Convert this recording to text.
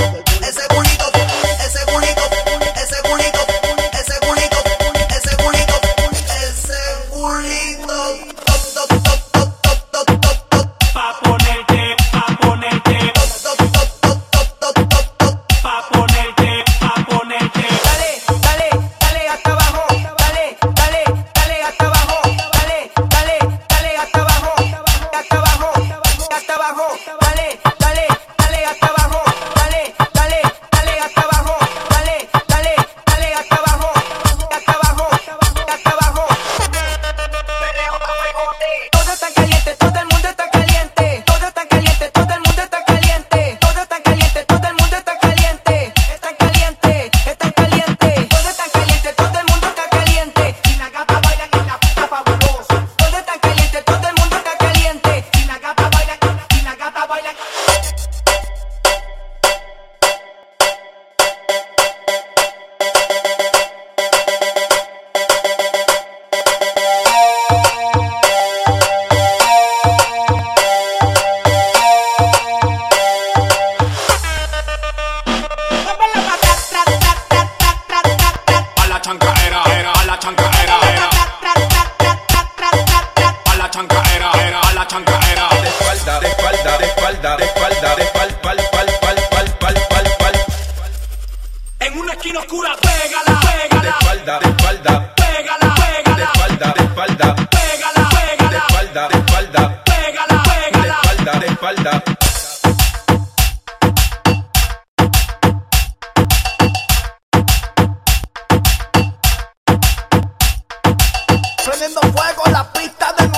the espalda, de espalda, de pal, pal, pal, pal, pal, pal, pal, pal. En una esquina oscura, pégala, pégala. De espalda, de espalda. Pégala, pégala. De espalda, de espalda. Pégala, pégala. De espalda, de espalda. Pégala, pégala. De espalda, de espalda. Prendiendo fuego la pista de